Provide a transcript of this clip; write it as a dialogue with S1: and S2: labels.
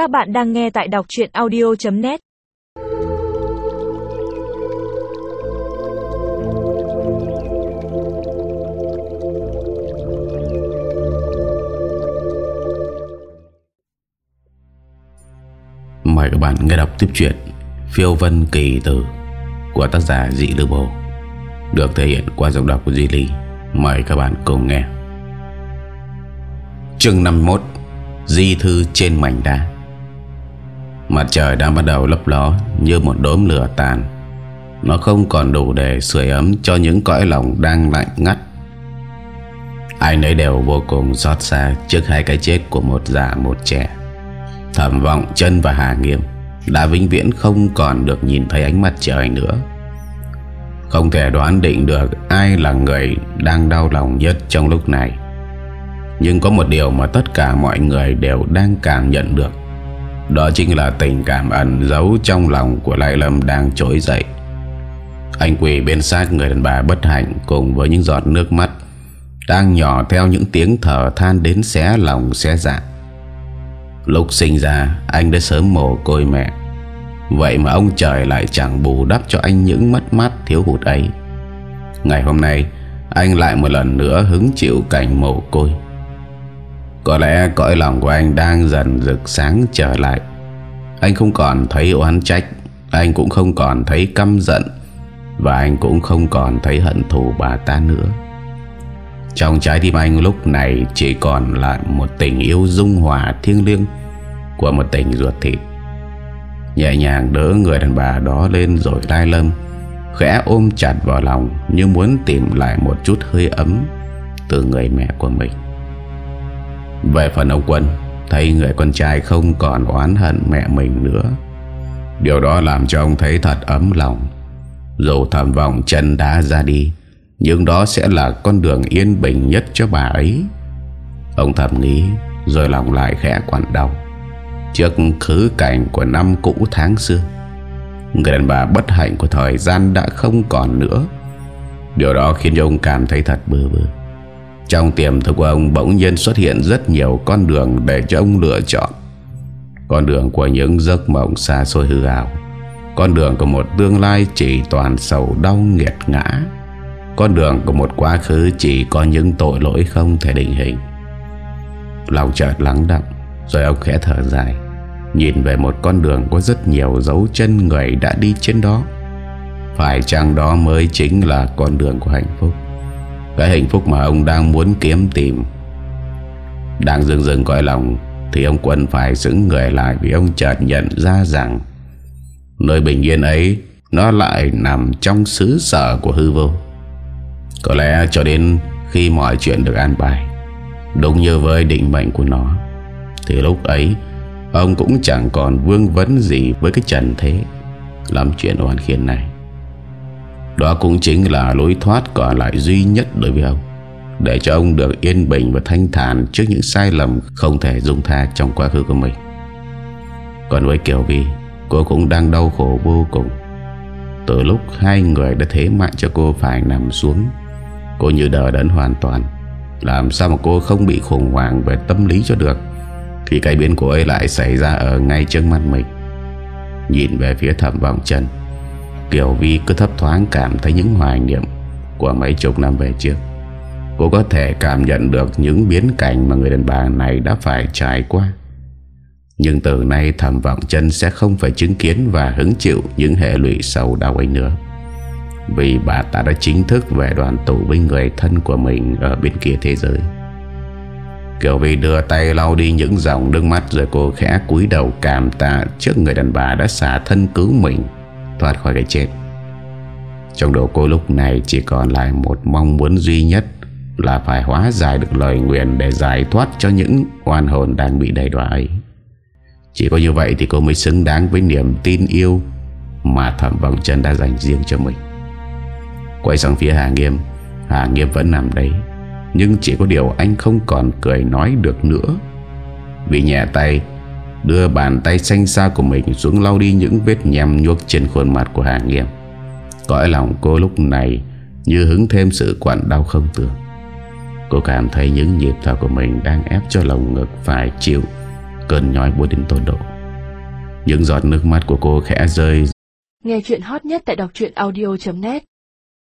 S1: Các bạn đang nghe tại đọc chuyện audio.net
S2: Mời các bạn nghe đọc tiếp chuyện Phiêu Vân Kỳ Tử của tác giả Dị Lưu Bồ, được thể hiện qua giọng đọc của Di Ly. Mời các bạn cùng nghe. Chương 51 Di thư trên mảnh đá Mặt trời đang bắt đầu lấp ló như một đốm lửa tàn. Nó không còn đủ để sưởi ấm cho những cõi lòng đang lạnh ngắt. Ai nấy đều vô cùng xót xa trước hai cái chết của một già, một trẻ. Thẩm vọng chân và Hà Nghiêm đã vĩnh viễn không còn được nhìn thấy ánh mặt trời nữa. Không thể đoán định được ai là người đang đau lòng nhất trong lúc này. Nhưng có một điều mà tất cả mọi người đều đang cảm nhận được. Đó chính là tình cảm ẩn giấu trong lòng của Lai Lâm đang trỗi dậy. Anh quỳ bên sát người đàn bà bất hạnh cùng với những giọt nước mắt, đang nhỏ theo những tiếng thở than đến xé lòng, xé dạ. Lúc sinh ra, anh đã sớm mồ côi mẹ Vậy mà ông trời lại chẳng bù đắp cho anh những mất mát thiếu hụt ấy Ngày hôm nay, Anh lại một lần nữa hứng chịu cảnh mồ côi có lẽ cõi lòng của anh đang dần rực sáng trở lại. Anh không còn thấy oán trách, Anh cũng không còn thấy căm giận, Và anh cũng không còn thấy hận thù bà ta nữa. Trong trái tim anh lúc này chỉ còn lại một tình yêu dung hòa thiêng liêng Của một tình ruột thịt. Nhẹ nhàng đỡ người đàn bà đó lên rồi lai lâm, Khẽ ôm chặt vào lòng Như muốn tìm lại một chút hơi ấm Từ người mẹ của mình. Về phần ông Quân, Thấy người con trai không còn oán hận mẹ mình nữa. Điều đó làm cho ông thấy thật ấm lòng. Dù thầm vọng chân đã ra đi, Nhưng đó sẽ là con đường yên bình nhất cho bà ấy. Ông thầm nghĩ, Rồi lòng lại khẽ quặn đau. Trước khứ cảnh của năm cũ tháng xưa, Người đàn bà bất hạnh của thời gian đã không còn nữa. Điều đó khiến cho ông cảm thấy thật bơ vơ trong tiềm thức của ông bỗng nhiên xuất hiện rất nhiều con đường để cho ông lựa chọn. Con đường của những giấc mộng xa xôi hư ảo. Con đường của một tương lai chỉ toàn sầu đau nghiệt ngã. Con đường của một quá khứ chỉ có những tội lỗi không thể định hình. Lòng chợt lắng đọng rồi ông khẽ thở dài, Nhìn về một con đường có rất nhiều dấu chân người đã đi trên đó. Phải chăng đó mới chính là con đường của hạnh phúc? Cái hạnh phúc mà ông đang muốn kiếm tìm. Đang dừng dừng coi lòng, Thì ông Quân phải xứng người lại Vì ông chợt nhận ra rằng, Nơi bình yên ấy, Nó lại nằm trong xứ sở của hư vô. Có lẽ cho đến khi mọi chuyện được an bài, Đúng như với định mệnh của nó, thì lúc ấy, Ông cũng chẳng còn vương vấn gì Với cái trần thế. Làm chuyện oan khiên này. Đó cũng chính là lối thoát Còn lại duy nhất đối với ông. Để cho ông được yên bình và thanh thản Trước những sai lầm không thể dung tha Trong quá khứ của mình. Còn với Kiều Vi, Cô cũng đang đau khổ vô cùng. Từ lúc hai người đã thế mạnh cho cô phải nằm xuống, Cô như đờ đẫn hoàn toàn. Làm sao mà cô không bị khủng hoảng về tâm lý cho được, khi cái biến của ấy lại xảy ra ở ngay trước mắt mình? Nhìn về phía thẩm vọng chân Kiều Vi cứ thấp thoáng cảm thấy những hoài niệm Của mấy chục năm về trước. Cô có thể cảm nhận được những biến cảnh Mà người đàn bà này đã phải trải qua. Nhưng từ nay thầm vọng chân Sẽ không phải chứng kiến và hứng chịu Những hệ lụy sâu đau ấy nữa. Vì bà ta đã chính thức về đoàn tù với người thân của mình Ở bên kia thế giới. Kiều Vi đưa tay lau đi những dòng nước mắt Rồi cô khẽ cúi đầu cảm tạ Trước người đàn bà đã xả thân cứu mình. Thoát khỏi cái chết. Trong đầu cô lúc này Chỉ còn lại một mong muốn duy nhất Là phải hóa giải được lời nguyện Để giải thoát cho những oan hồn Đang bị đầy đọa ấy Chỉ có như vậy thì cô mới xứng đáng Với niềm tin yêu Mà thẩm vọng chân đã dành riêng cho mình. Quay sang phía Hà Nghiêm Hà Nghiêm vẫn nằm đấy, nhưng chỉ có điều anh không còn cười nói được nữa. Vì nhẹ tay Đưa bàn tay xanh xa của mình xuống lau đi những vết nhằm nhuốc trên khuôn mặt của Hà Nghiêm. Cõi lòng cô lúc này Như hứng thêm sự quặn đau không tưởng. Cô cảm thấy những nhịp thở của mình Đang ép cho lồng ngực phải chịu cơn nhói buốt đến tột độ. Những giọt nước mắt của cô khẽ rơi.
S3: Nghe chuyện hot nhất tại đọc audio.net